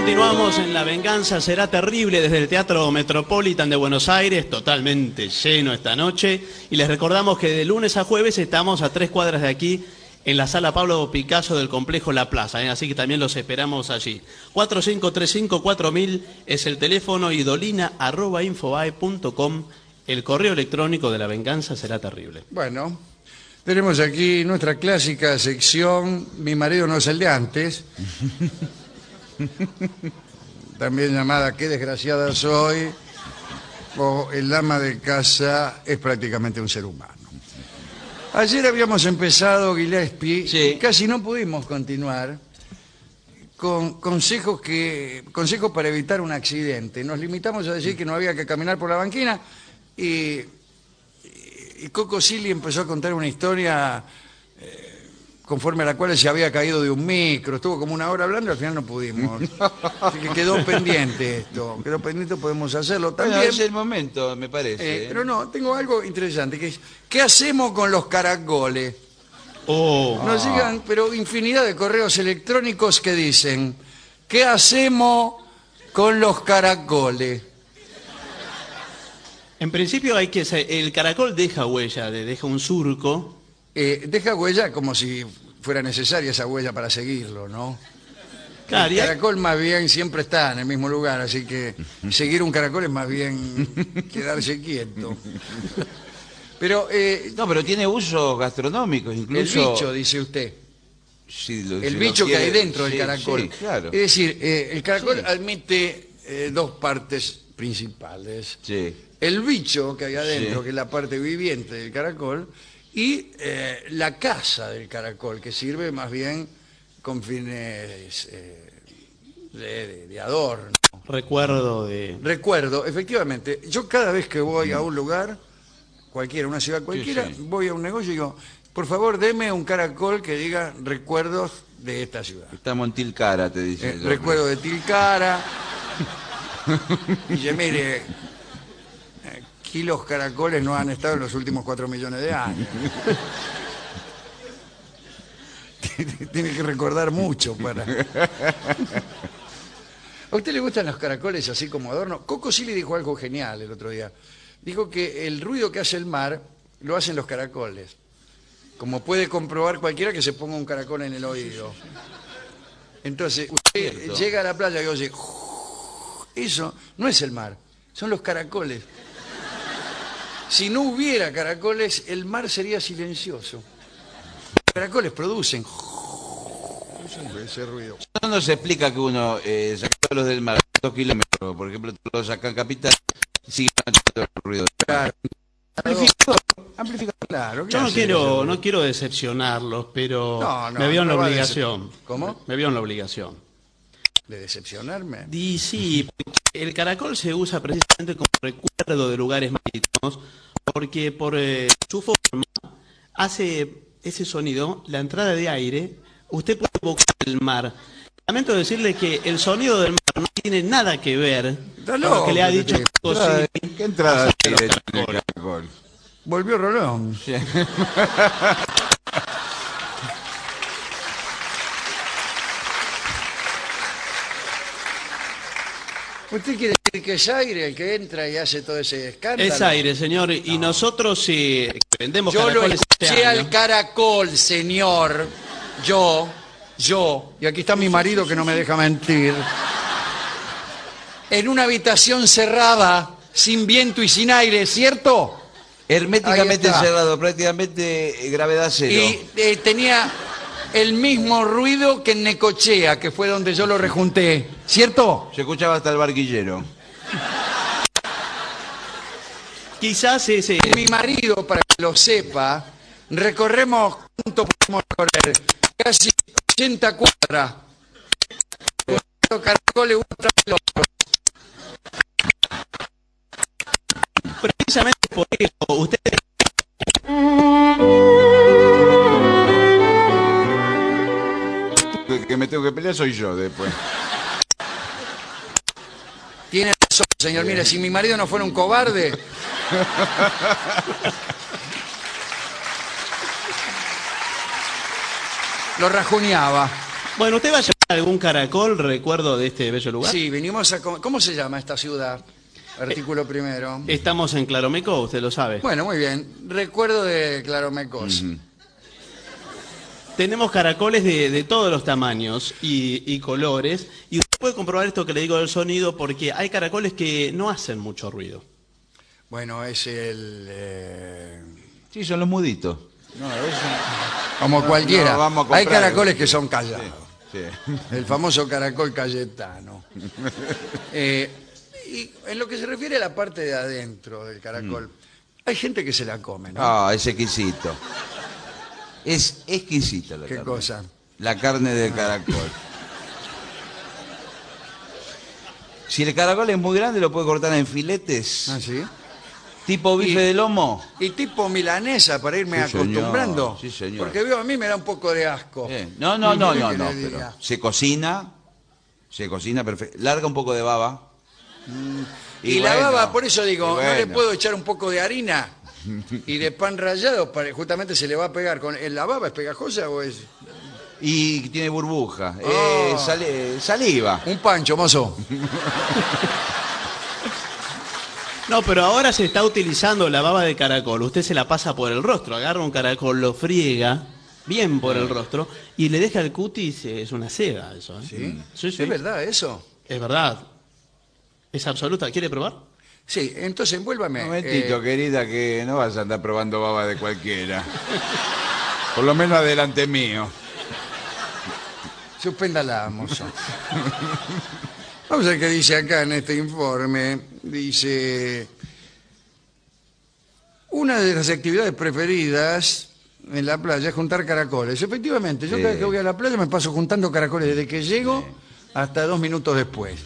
continuamos en La Venganza Será Terrible desde el Teatro Metropolitan de Buenos Aires, totalmente lleno esta noche. Y les recordamos que de lunes a jueves estamos a tres cuadras de aquí en la sala Pablo Picasso del complejo La Plaza, ¿eh? así que también los esperamos allí. 4535-4000 es el teléfono y dolina.infobae.com el correo electrónico de La Venganza Será Terrible. Bueno, tenemos aquí nuestra clásica sección Mi marido no es el de antes. También llamada Qué desgraciada soy. O El ama de casa es prácticamente un ser humano. Ayer habíamos empezado, Gillespie, Sí. y casi no pudimos continuar con consejos, que, consejos para evitar un accidente. Nos limitamos a decir que no había que caminar por la banquina y, y Coco Silly empezó a contar una historia eh, conforme a la cual se había caído de un micro. Estuvo como una hora hablando y al final no pudimos. Así que quedó pendiente esto. Quedó pendiente, podemos hacerlo Bueno, también. es el momento, me parece. Eh, ¿eh? pero no, tengo algo interesante, que es, ¿qué hacemos con los caracoles? Oh, Nos llegan, pero infinidad de correos electrónicos que dicen, ¿qué hacemos con los caracoles? en principio hay que... El caracol deja huella, de- deja un surco. Eh, deja huella como si fuera necesaria esa huella para seguirlo, ¿no? Claro, el caracol más bien siempre está en el mismo lugar, así que seguir un caracol es más bien quedarse quieto. Pero eh, No, pero tiene usos gastronómicos, el incluso... bicho, dice usted. si lo- el si bicho que hay dentro del caracol. sí, claro. Es decir, eh, el caracol Sí. admite eh, dos partes principales. Sí. El bicho que hay adentro, que es la parte viviente del caracol, y eh, la casa del caracol, que sirve más bien con fines eh, de, de- de adorno. Recuerdo de... Recuerdo, efectivamente, yo cada vez que voy a un lugar, cualquiera, una ciudad cualquiera, sí. voy a un negocio y digo, por favor, deme un caracol que diga recuerdos de esta ciudad. Está Montil Cara, te dice. Eh, recuerdo de Tilcara. y dice, mire, aquí los caracoles no han estado en los últimos cuatro millones de años. Tiene que recordar mucho para... ¿A usted le gustan los caracoles así como adorno? Coco sí le dijo algo genial el otro día. Dijo que el ruido que hace el mar lo hacen los caracoles. Como puede comprobar cualquiera que se ponga un caracol en el oído. Entonces, usted Cierto. llega a la playa y oye, eso no es el mar, son los caracoles. Si no hubiera caracoles, el mar sería silencioso. Los caracoles producen ese ruido. No nos explica que uno, eh, sacándolos del mar, dos kilómetros, por ejemplo, los saca en capital, sigue escuchando el ruido. Claro, Amplificador, amplificador. claro. ¿qué Yo no quiero, no quiero decepcionarlos, pero No, no, me veo en la obligación. ¿Cómo? Me veo en la obligación. ¿De decepcionarme? Y sí, porque el caracol se usa precisamente como recuerdo de lugares marítimos, porque por eh, su forma hace ese sonido, la entrada de aire, usted puede evocar el mar. Lamento decirle que el sonido del mar no tiene nada que ver con lo que le ha dicho Coco Entrada-. ¿Qué entrada de tiene el caracol? Volvió Rolón. Sí. ¿Usted quiere decir que es aire el que entra y hace todo ese escándalo? Es aire, señor, y nosotros si vendemos Yo lo caracoles este escuché año- al caracol, señor. Yo, yo, y aquí está mi marido que no me deja mentir. En una habitación cerrada, sin viento y sin aire, ¿cierto? Herméticamente cerrado, prácticamente eh, gravedad cero. Y eh, tenía el mismo ruido que en Necochea, que fue donde yo lo rejunté, ¿cierto? Se escuchaba hasta el barquillero. Quizás ese... Mi marido, para que lo sepa, recorremos juntos, podemos recorrer casi 80 cuadras. Con caracoles uno tras el otro. Precisamente por eso, usted tengo que pelear soy yo después. Tiene razón, señor. Mire, si mi marido no fuera un cobarde. lo rajuneaba. Bueno, usted vaya algún caracol, recuerdo de este bello lugar. Sí, venimos a... ¿Cómo se llama esta ciudad? Artículo primero. Estamos en Claromeco, usted lo sabe. Bueno, muy bien. Recuerdo de Claromecos. Tenemos caracoles de, de todos los tamaños y, y colores. Y usted puede comprobar esto que le digo del sonido porque hay caracoles que no hacen mucho ruido. Bueno, es el... eh, Sí, son los muditos. como cualquiera. no, vamos a Hay caracoles que son callados. Sí. El famoso caracol cayetano. Eh, y en lo que se refiere a la parte de adentro del caracol, Mm. hay gente que se la come, ¿no? Ah, es exquisito. Es exquisita la ¿Qué carne. cosa? La carne del caracol. Si el caracol es muy grande, lo puede cortar en filetes. ¿Ah, sí? Tipo bife Y- de lomo. Y tipo milanesa para irme Sí, señor. acostumbrando. Sí, señor. Porque veo a mí me da un poco de asco. No, no, no, ¿Qué no, no. pero se cocina. Se cocina perfecto. Larga un poco de baba. Y, la bueno, baba, por eso digo, y no le bueno. puedo echar un poco de harina y de pan rallado, para, justamente se le va a pegar. con ¿La baba es pegajosa o es Y tiene burbuja. Oh. Eh, sale- saliva. un pancho, mozo? No, pero ahora se está utilizando la baba de caracol. Usted se la pasa por el rostro, agarra un caracol, lo friega bien por el rostro y le deja el cutis, es una seda eso. ¿eh? ¿Sí? Sí, sí. ¿Es verdad eso? Es verdad. Es absoluta. ¿Quiere probar? Sí, entonces envuélvame. Un momentito, eh, querida, que no vas a andar probando baba de cualquiera. Por lo menos adelante mío. Suspéndala, mozo. Vamos a ver qué dice acá en este informe. Dice, una de las actividades preferidas en la playa es juntar caracoles. Efectivamente, yo Sí. cada vez que voy a la playa me paso juntando caracoles desde que llego hasta dos minutos después.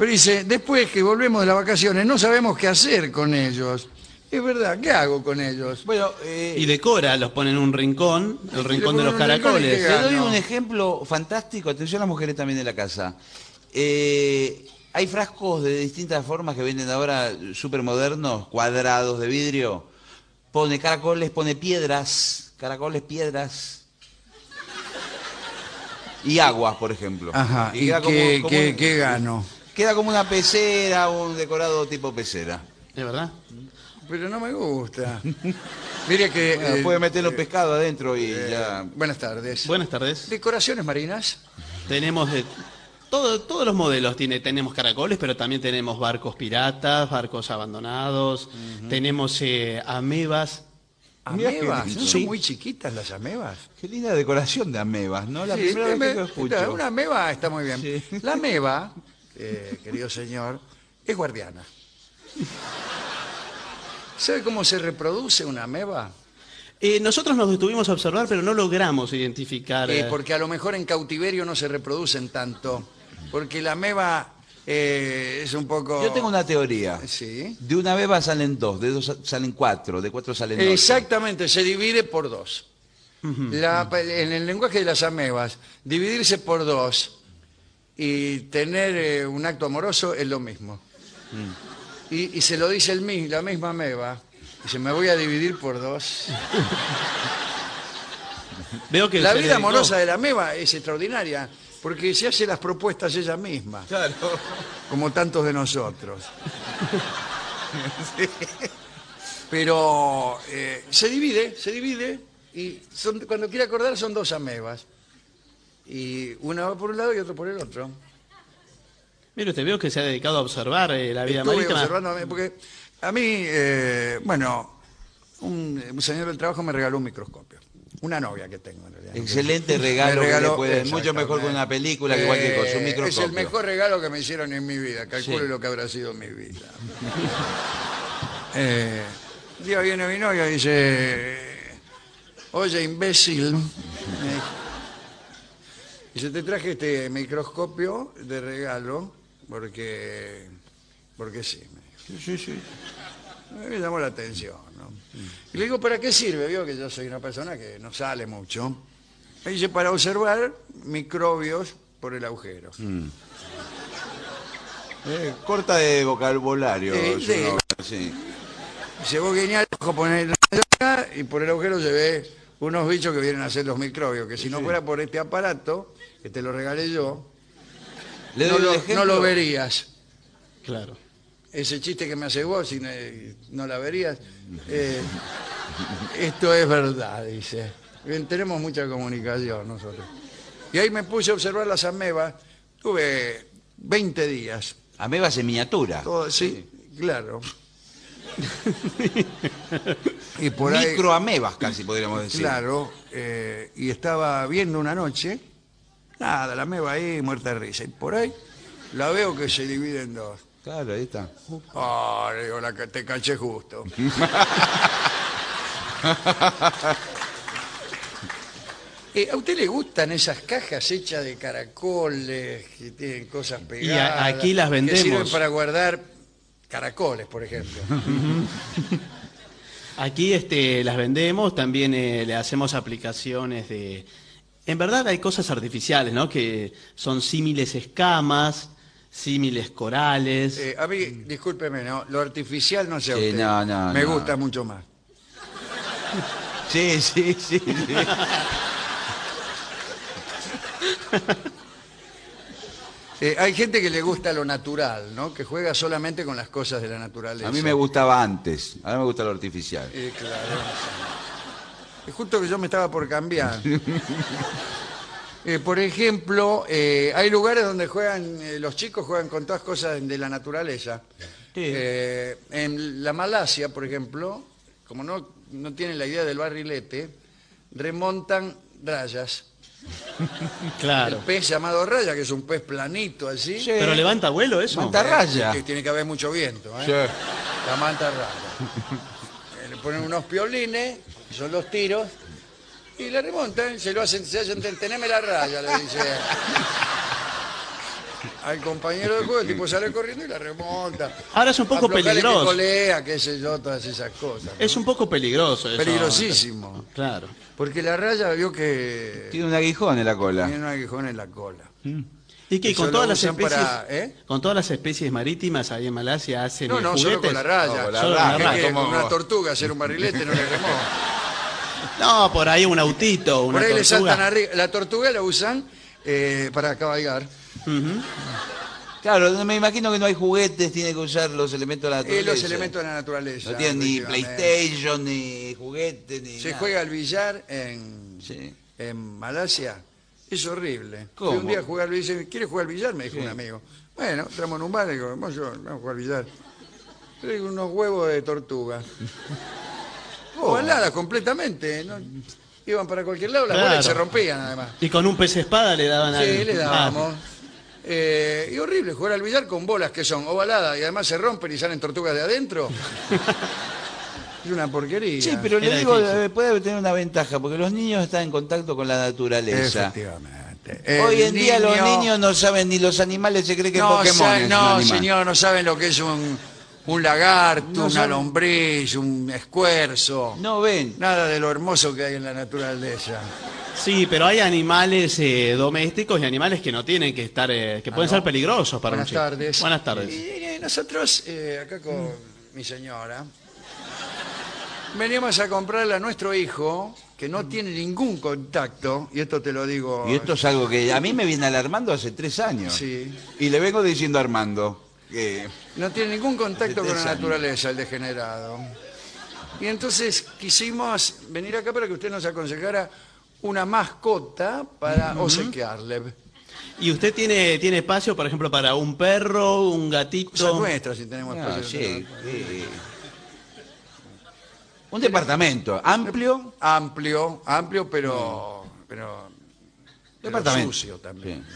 Pero dice, después que volvemos de las vacaciones no sabemos qué hacer con ellos. Es verdad, ¿qué hago con ellos? Bueno, eh, Y decora, los pone en un rincón, el rincón de ponen los y caracoles. te doy un ejemplo fantástico. Atención a las mujeres también de la casa. Eh, hay frascos de distintas formas que venden ahora súper modernos, cuadrados de vidrio. Pone caracoles, pone piedras, caracoles, piedras. Y aguas, por ejemplo. Ajá, ¿y como- qué, como qué- un- qué gano? Queda como una pecera, un decorado tipo pecera. ¿Es verdad? Pero no me gusta. Mire que... Bueno, eh, puede meter los pescados adentro y ya. Buenas tardes. Buenas tardes. ¿Decoraciones marinas? Tenemos de todo, todos los modelos. Tiene, tenemos caracoles, pero también tenemos barcos piratas, barcos abandonados. Tenemos eh, amebas. ¿Amebas? ¿No Sí. son muy chiquitas las amebas? Qué linda decoración de amebas, ¿no? La Sí, primera vez que lo escucho. Una ameba está muy bien. Sí. La ameba, eh, querido señor, es guardiana. ¿Sabe cómo se reproduce una ameba? Eh, nosotros nos detuvimos a observar, pero no logramos identificar. Eh, porque a lo mejor en cautiverio no se reproducen tanto. Porque la ameba eh, es un poco... Yo tengo una teoría. Sí. De una beba salen dos, de dos salen cuatro, de cuatro salen ocho. Exactamente, se divide por dos. La- en el lenguaje de las amebas, dividirse por dos y tener eh, un acto amoroso es lo mismo. Y, y se lo dice el, mi- la misma ameba. Dice, me voy a dividir por dos. Veo que La vida amorosa de la ameba es extraordinaria, porque se hace las propuestas ella misma, Claro. como tantos de nosotros. Pero eh, se divide, se divide, y son- cuando quiere acordar son dos amebas. Y una va por un lado y otra por el otro. Mire, usted veo que se ha dedicado a observar eh, la vida Estuve marítima. observando, porque a mí, eh, bueno, un, un señor del trabajo me regaló un microscopio. Una novia que tengo en realidad. Excelente regalo, que regaló- le puede- mucho mejor que una película, que cualquier cosa, un Eh, microscopio. Es el mejor regalo que me hicieron en mi vida. Calcule Sí. lo que habrá sido mi vida. eh, un día viene mi novia y dice, oye, imbécil. Dice, te traje este microscopio de regalo porque, porque sí. Me, dijo. Sí, sí. Me llamó la atención. ¿no? Y le digo, ¿para qué sirve? Vio que yo soy una persona que no sale mucho. Me dice, para observar microbios por el agujero. Eh, corta de vocabulario. Sí, su sí. sí. Dice, vos guiñá el ojo, ponés acá y por el agujero se ve unos bichos que vienen a ser los microbios, que si no fuera por este aparato, que te lo regalé yo, Le no doy lo, ejemplo. no lo verías. Claro. Ese chiste que me hace vos, si no, no la verías, eh, esto es verdad, dice. Bien, tenemos mucha comunicación nosotros. Y ahí me puse a observar las amebas, tuve 20 días. Amebas en miniatura. Todo, sí, claro. y por ahí, Microamebas casi podríamos decir. claro, eh, y estaba viendo una noche, nada, la ameba ahí muerta de risa. Y por ahí la veo que se divide en dos. Claro, ahí está. Ah, le digo, la que te caché justo. Eh, ¿A usted le gustan esas cajas hechas de caracoles que tienen cosas pegadas? a- aquí las Que vendemos. sirven para guardar caracoles, por ejemplo. Aquí este, las vendemos, también eh, le hacemos aplicaciones de... En verdad hay cosas artificiales, ¿no? Que son símiles escamas, símiles corales. Eh, a mí, discúlpeme, ¿no? Lo artificial no sé a Sí, usted. no, no, Me no. gusta mucho más. Sí, sí, sí. sí. Eh, hay gente que le gusta lo natural, ¿no? Que juega solamente con las cosas de la naturaleza. A mí me gustaba antes, ahora me gusta lo artificial. Eh, claro. Es justo que yo me estaba por cambiar. Eh, por ejemplo, eh, hay lugares donde juegan, eh, los chicos juegan con todas cosas de la naturaleza. Eh, en la Malasia, por ejemplo, como no, no tienen la idea del barrilete, remontan rayas. claro. El pez llamado raya, que es un pez planito así, Sí. Pero levanta vuelo eso. Manta raya. que tiene que haber mucho viento. ¿eh? Sí. La manta raya. Eh, Le ponen unos piolines, son los tiros, y la remontan, se lo hacen, se hacen, teneme la raya, le dice al compañero de juego, el tipo sale corriendo y la remonta. Ahora es un poco peligroso. Que colea, qué sé yo, todas esas cosas. ¿no? Es un poco peligroso eso. Peligrosísimo. Claro. Porque la raya vio que Tiene un aguijón en la cola. tiene un aguijón en la cola. Y que con todas las especies, para, ¿eh? con todas las especies marítimas ahí en Malasia hacen No, no, solo con la raya. No, con la Solo con la ¿Qué raya. una tortuga hacer un barrilete no le remó. No, por ahí un autito, una Por ahí le tortuga. saltan arriba. La tortuga la usan eh, para cabalgar. Claro, me imagino que no hay juguetes, tiene que usar los elementos de la Eh, naturaleza. los elementos de la naturaleza. No tienen ni. PlayStation, ni juguetes, ni Se nada. juega al billar en, Sí. en Malasia. Es horrible. ¿Cómo? Fui un día a jugar al billar. dice, ¿Quieres jugar al billar? Me dijo Sí. un amigo. Bueno, entramos en un bar y digo, vamos, yo, vamos a jugar al billar. Traigo unos huevos de tortuga. Ovaladas completamente. ¿no? Iban para cualquier lado, las Claro. bolas se rompían además. Y con un pez espada le daban al... Sí, le Ah, dábamos. Eh, y horrible jugar al billar con bolas que son ovaladas y además se rompen y salen tortugas de adentro. es una porquería. Sí, pero le Era digo, difícil. eh, puede tener una ventaja, porque los niños están en contacto con la naturaleza. Efectivamente. Hoy en día los niño- niños no saben ni los animales, se cree que no, Pokémon sa- es un no, animal. señor, no saben lo que es un, un lagarto, No una saben. lombriz, un escuerzo. No ven. Nada de lo hermoso que hay en la naturaleza. Sí, pero hay animales eh, domésticos y animales que no tienen que estar, eh, que pueden Ah, no. ser peligrosos para Buenas un chico. tardes. Buenas tardes. Y, eh, nosotros, eh, acá con mi señora, veníamos a comprarle a nuestro hijo, que no tiene ningún contacto, y esto te lo digo... Y esto es algo que a mí me viene alarmando hace tres años. Sí. Y le vengo diciendo a Armando No tiene ningún contacto con la naturaleza, el degenerado. Y entonces quisimos venir acá para que usted nos aconsejara una mascota para obsequiarle. ¿Y usted tiene, tiene espacio, por ejemplo, para un perro, un Cosa gatito? nuestra, si tenemos Ah, espacio. sí, sí. un departamento amplio. Amplio, amplio, pero... pero pero Departamento. sucio también.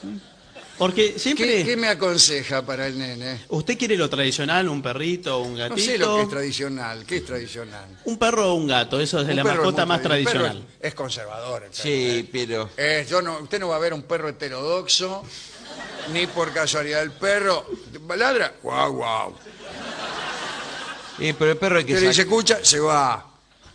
Sí. ¿no? Porque siempre... ¿Qué, qué me aconseja para el nene? ¿Usted quiere lo tradicional, un perrito, un No gatito? sé lo que es tradicional. ¿Qué es tradicional? Un perro o un gato, eso es de Un la mascota más tradicional. Es, es conservador. el perro, Sí, ¿eh? pero Eh, yo no, usted no va a ver un perro heterodoxo, ni por casualidad el perro ladra, guau, guau. eh, pero el perro hay que Usted le se escucha, se va.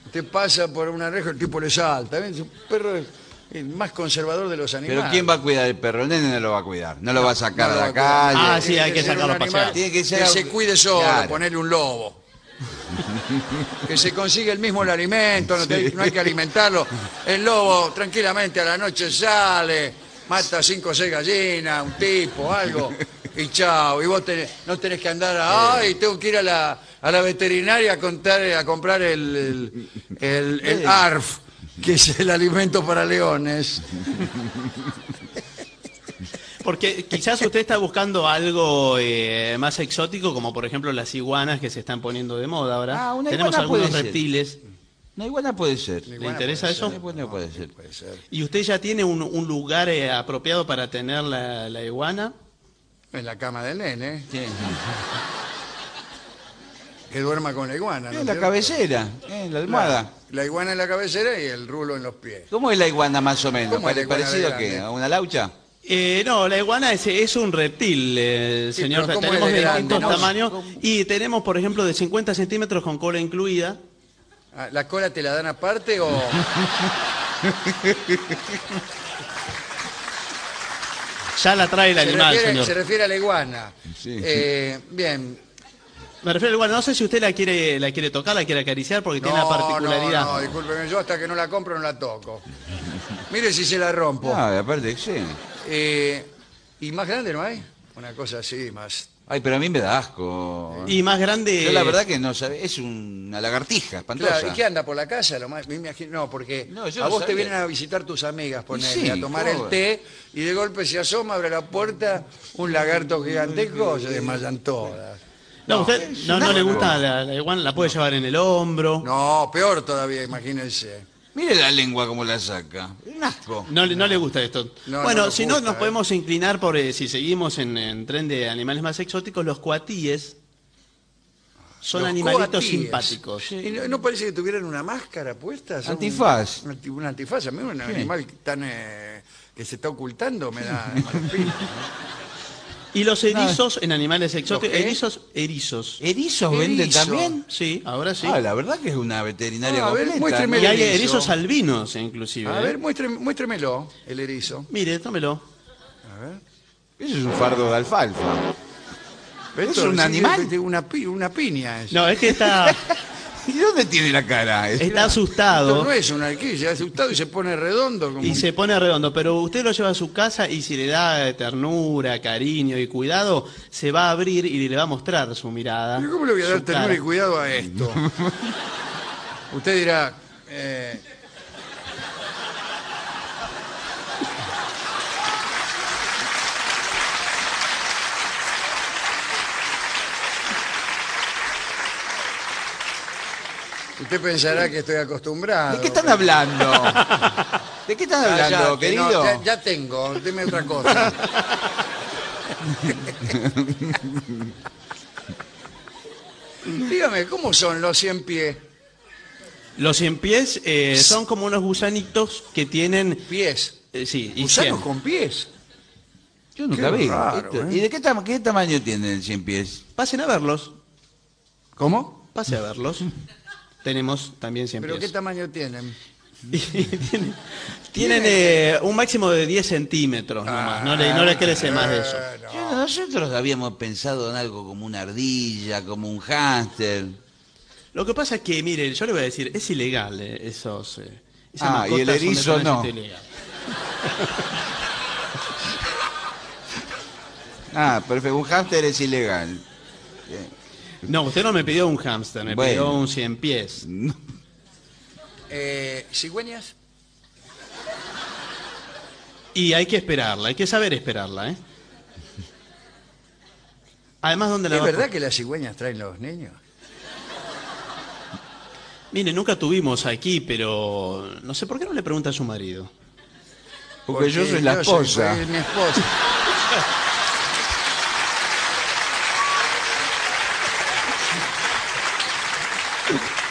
Usted pasa por una reja, el tipo le salta. ¿ven? Un perro es el más conservador de los animales. Pero ¿quién va a cuidar el perro? El nene no lo va a cuidar. No lo va a sacar No a la calle. Ah, sí, hay que sacarlo a pasear. Tiene que ser que algo- se cuide solo, Claro. ponerle un lobo. que se consigue el mismo el alimento, no, te- no hay que alimentarlo. El lobo tranquilamente a la noche sale, mata cinco o seis gallinas, un tipo, algo, y chao. Y vos tenés- no tenés que andar, ay, tengo que ir a la, a la veterinaria a, contar, a comprar el, el, el- el ARF, que es el alimento para leones. Porque quizás usted está buscando algo eh, más exótico, como por ejemplo las iguanas que se están poniendo de moda ahora. Ah, una Tenemos iguana algunos puede ser. reptiles. Una iguana puede ser. ¿Le interesa puede eso? Una iguana puede ser. Puede ser. ¿Y usted ya tiene un, un lugar eh, apropiado para tener la, la iguana? En la cama del nene, Sí. Que duerma con la iguana. ¿no En es la cierto? cabecera, en la almohada. La iguana en la cabecera y el rulo en los pies. ¿Cómo es la iguana más o menos? ¿Cómo es la Pare- iguana ¿Parecido de a qué? grande? ¿eh? ¿A una laucha? Eh, no, la iguana es, es un reptil, eh, Sí, señor. pero ¿cómo tenemos es de de grande, distintos no? tamaños y tenemos, por ejemplo, de 50 centímetros con cola incluida. Ah, ¿La cola te la dan aparte o...? Ya la trae el se, animal, refiere, señor. se refiere a la iguana. Sí. Eh, bien. Me refiero a la iguana. No sé si usted la quiere, la quiere tocar, la quiere acariciar, porque tiene una particularidad. No, no, discúlpeme, yo hasta que no la compro no la toco. Mire si se la rompo. Ah, aparte, sí. Eh, ¿Y más grande no hay? Una cosa así, más... Ay, pero a mí me da asco. Y más grande. Yo la verdad que no sabe, es una lagartija espantosa. Claro, ¿Y qué anda por la casa? Lo más, me imagino, no, porque No, a vos te vienen a visitar tus amigas, ponele, sí, a tomar el té, y de golpe se asoma, abre la puerta, un lagarto gigantesco, se desmayan todas. No, usted no, no le gusta la, la iguana, la puede llevar en el hombro. No, peor todavía, imagínense. Mire la lengua como la saca. Un asco. No, le- no le gusta esto. No, bueno, no nos si no, gusta, nos eh. podemos inclinar por, eh, si seguimos en, en tren de animales más exóticos, los cuatíes. Son Los animalitos coatíes. simpáticos. ¿Y no, no parece que tuvieran una máscara puesta? Son Antifaz. Un, anti- un antifaz, a mí un animal tan eh, que se está ocultando me da... espina, Y los erizos en animales exóticos. qué? Erizos, erizos. ¿Erizos venden Erizo. también? Sí, ahora sí. Ah, la verdad que es una veterinaria Ah, a ver, completa. muéstreme y el hay erizo. erizos albinos, inclusive. A ¿eh? ver, muéstreme- muéstremelo, el erizo. Mire, tómelo. A ver. Eso es un fardo de alfalfa. ¿Es un sí, animal? de Una, pi- una piña es. No, es que está, ¿Y dónde tiene la cara? está Esto asustado no es una alquilla, asustado y se pone redondo. Como... y se pone redondo, pero usted lo lleva a su casa y si le da ternura, cariño y cuidado, se va a abrir y le va a mostrar su mirada. ¿Pero ¿Cómo le voy a dar ternura cara. y cuidado a esto? Usted dirá, eh, usted pensará que estoy acostumbrado. ¿De qué están hablando? ¿De qué están hablando, Cállate, no, querido? ya, ya tengo, deme otra cosa. Dígame, ¿cómo son los 100 pies? Los cien pies eh, son como unos gusanitos que tienen... Pies. eh, sí, y Gusanos cien. con pies. Yo nunca Qué vi. raro, Esto- ¿eh? ¿Y de qué, tam- qué tamaño tienen el 100 pies? Pasen a verlos, ¿Cómo? pase a verlos. Tenemos también cien ¿Pero qué tamaño tienen? Tienen tienen, eh, un máximo de 10 centímetros nomás, no le, no le crece más de eso. Eh. Yo- nosotros habíamos pensado en algo como una ardilla, como un hámster. Lo que pasa es que, mire, yo le voy a decir, es ilegal eh, esos... eh, esas Ah, y el mascotas son de erizo no. ilegal. Ah, perfecto, un hámster es ilegal. No, usted no me pidió un hámster, me Bueno. pidió un cien pies. Eh, ¿Cigüeñas? Y hay que esperarla, hay que saber esperarla, ¿eh? Además, ¿dónde la ¿Es va a- verdad que las cigüeñas traen los niños? Mire, nunca tuvimos aquí, pero no sé por qué no le pregunta a su marido. Porque, yo soy la esposa. soy mi esposa.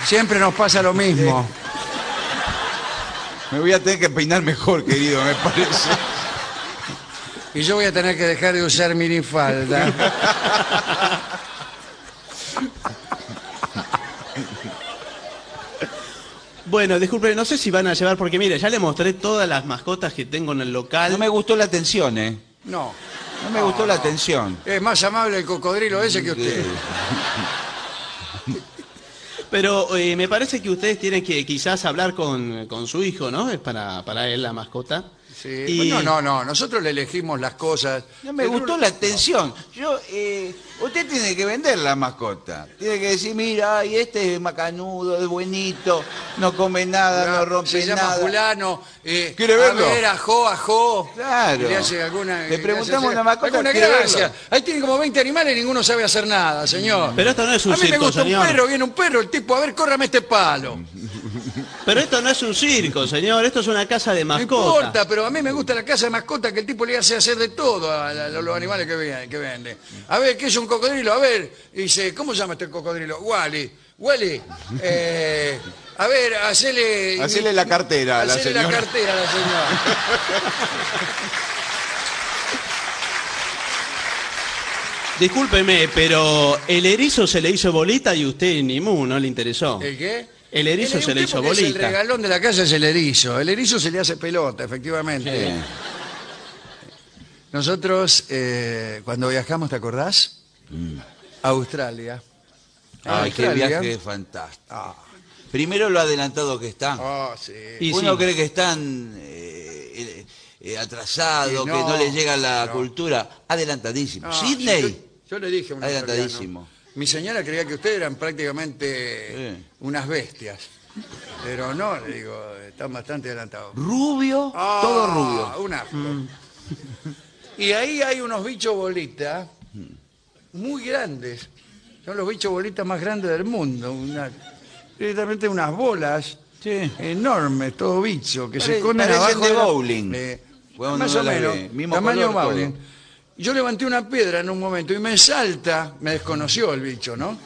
Siempre nos pasa lo mismo. Me voy a tener que peinar mejor, querido, me parece. Y yo voy a tener que dejar de usar minifalda. Bueno, disculpe, no sé si van a llevar, porque mire, ya le mostré todas las mascotas que tengo en el local. No me gustó la atención, ¿eh? No. No me gustó la atención. Es más amable el cocodrilo ese que usted. Pero eh, me parece que ustedes tienen que quizás hablar con, con su hijo, ¿no? Es para, para él la mascota. Sí, Y- bueno, no, no, nosotros le elegimos las cosas. No me gustó la atención. Yo, eh, usted tiene que vender la mascota. Tiene que decir, mira, y este es macanudo, es buenito, no come nada, no rompe se llama nada. fulano. Eh, ¿Quiere verlo? A ver, ajo, ajo. Claro. Y Le hace alguna. Le preguntamos una mascota, Alguna ¿quiere gracia. verlo? Ahí tiene como 20 animales y ninguno sabe hacer nada, señor. Pero esto no es un a mí me circo, gusta señor. un perro, viene un perro, el tipo, a ver, córrame este palo. Pero esto no es un circo, señor. Esto es una casa de No mascota. importa, pero a mí me gusta la casa de mascota que el tipo le hace hacer de todo a, la- a los animales que, ve- que vende. A ver, ¿qué es un cocodrilo? A ver, dice, ¿cómo se llama este cocodrilo? Wally. Wally, eh, a ver, hacele... Hacele la cartera a la hacele la señora. cartera a la señora. Discúlpeme, pero el erizo se le hizo bolita y usted ni mu, no le interesó. ¿El qué? El erizo El- se le hizo es El bolita. regalón de la casa es el erizo. El erizo se le hace pelota, efectivamente. Sí. Nosotros, eh, cuando viajamos, ¿te acordás? A Australia. Ay, qué viaje fantástico. Primero lo adelantado que está. Ah, sí. Y Uno sí. cree que están eh, eh, eh, atrasados, que no, no les llega la no. cultura. Adelantadísimo. No, Sydney. Yo, yo le dije a un Adelantadísimo. Mi señora creía que ustedes eran prácticamente Sí. unas bestias. Pero no, le digo, están bastante adelantados. Rubio, Ah, todo rubio. Un asco. Y ahí hay unos bichos bolitas muy grandes. Son los bichos bolitas más grandes del mundo. Una, directamente unas bolas Sí. enormes, todo bicho, que se Pare- esconden parecen abajo de la- bowling. Eh, más uno o las menos, mismo tamaño color, bowling. todo. Yo levanté una piedra en un momento y me salta, me desconoció el bicho, ¿no?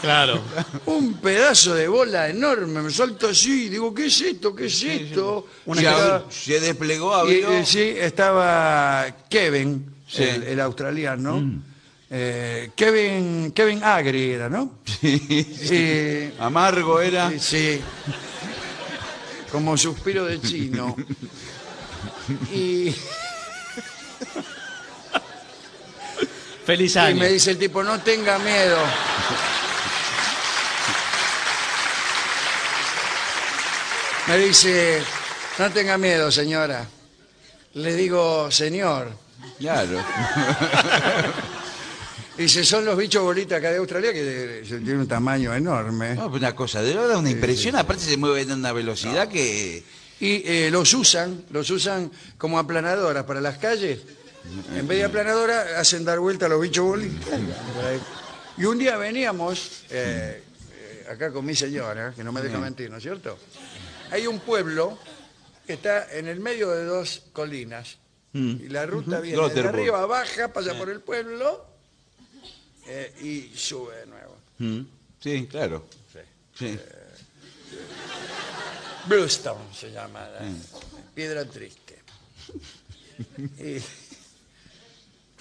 Claro. Un pedazo de bola enorme, me salto así, digo, ¿qué es esto? ¿Qué es esto? Se, Y desplegó, y, abrió. eh, sí, estaba Kevin, Sí. el, el australiano. Eh, Kevin, Kevin Agri era, ¿no? Y- Amargo era. y- sí. Como suspiro de chino. Y, Feliz y año. me dice el tipo, no tenga miedo. Me dice, no tenga miedo, señora. Le digo, señor. Claro. Dice, son los bichos bolitas acá de Australia que tienen un tamaño enorme. No, pues una cosa, de verdad, una impresión. Aparte se mueven a una velocidad que. Y eh, los usan, los usan como aplanadoras para las calles. En vez de aplanadora, hacen dar vuelta a los bichos bolitas. Y un día veníamos, eh, eh, acá con mi señora, que no me deja mentir, ¿no es cierto? Hay un pueblo que está en el medio de dos colinas. Y la ruta viene de arriba, baja, pasa por el pueblo eh, y sube de nuevo. Mm, Sí, claro. Sí. Bluestone se llama, la piedra triste. Y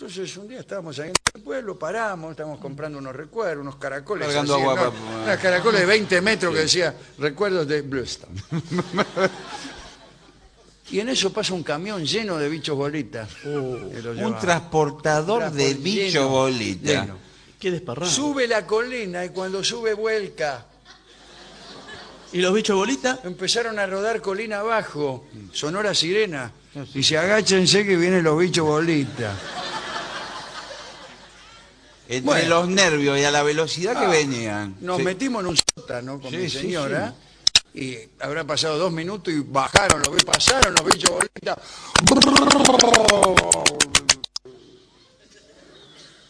entonces un día estábamos ahí en el pueblo, paramos, estábamos comprando unos recuerdos, unos caracoles. Cargando así, agua ¿no? Unos caracoles de 20 metros que decía recuerdos de Bluestone. Y en eso pasa un camión lleno de bichos bolitas. que lo Un llevaba. transportador de Transport- bicho lleno, bolita. lleno. Qué desparrado. Sube la colina y cuando sube vuelca. ¿Y los bichos bolita? Empezaron a rodar colina abajo, sonora sirena. Y se agáchense que vienen los bichos bolitas. Entre Bueno. los nervios y a la velocidad que Ah, venían. Nos Sí. metimos en un sótano con Sí, mi sí, señora y habrá pasado dos minutos y bajaron, los, pasaron los bichos bolitas.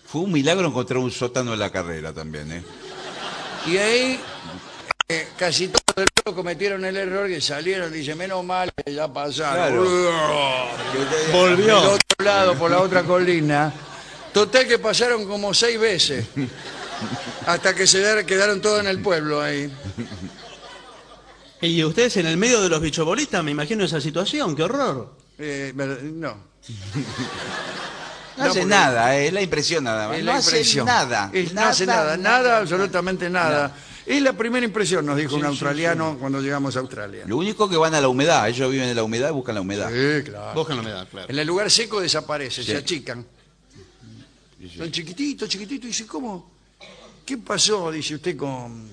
Fue un milagro encontrar un sótano en la carrera también, ¿eh? Y ahí eh, casi todos del pueblo cometieron el error que salieron, dice, menos mal que ya pasaron. Del Volvió. otro lado, por la otra colina. Total que pasaron como seis veces. Hasta que se dar- quedaron todos en el pueblo ahí. Y ustedes en el medio de los bichos bolitas, me imagino esa situación, qué horror. Eh, no. No, hace nada, es la impresión nada más. No la hace impresión. nada. Es- no hace nada, nada, absolutamente nada. Es la primera impresión, nos dijo un Sí, sí, australiano cuando llegamos a Australia. Lo único que van a la humedad, ellos viven en la humedad y buscan la humedad. Sí, claro. No me das, claro. En el lugar seco desaparece, Sí. se achican. Son chiquititos, chiquititos. Dice, ¿cómo? ¿Qué pasó, dice usted, con,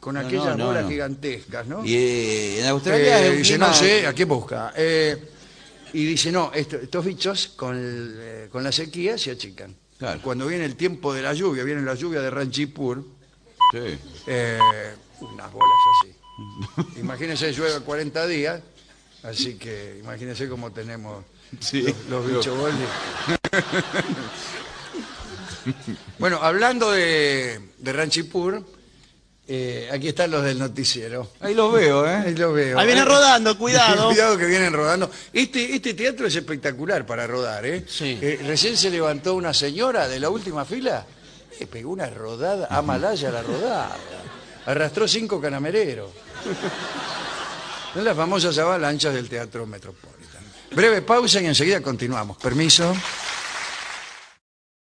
con aquellas no, bolas no. gigantescas, ¿no? Y eh, en Australia Eh, es un dice, clima- no sé, ¿a qué busca? Eh, y dice, no, esto- estos bichos con, el, eh, con la sequía se achican. Claro. Cuando viene el tiempo de la lluvia, viene la lluvia de Ranchipur, Sí. eh, unas bolas así. Imagínense, llueve 40 días, así que imagínense cómo tenemos Sí. los, los bichos boldi. bueno, hablando de, de Ranchipur, eh, aquí están los del noticiero. Ahí los veo, ¿eh? Ahí lo veo. Ahí viene Eh, rodando, cuidado. Cuidado que vienen rodando. Este, este teatro es espectacular para rodar, ¿eh? Sí. Eh, recién se levantó una señora de la última fila, le pegó una rodada, a Malaya la rodada. Arrastró cinco canamereros. Son las famosas avalanchas del Teatro Metropolitan. Breve pausa y enseguida continuamos. Permiso.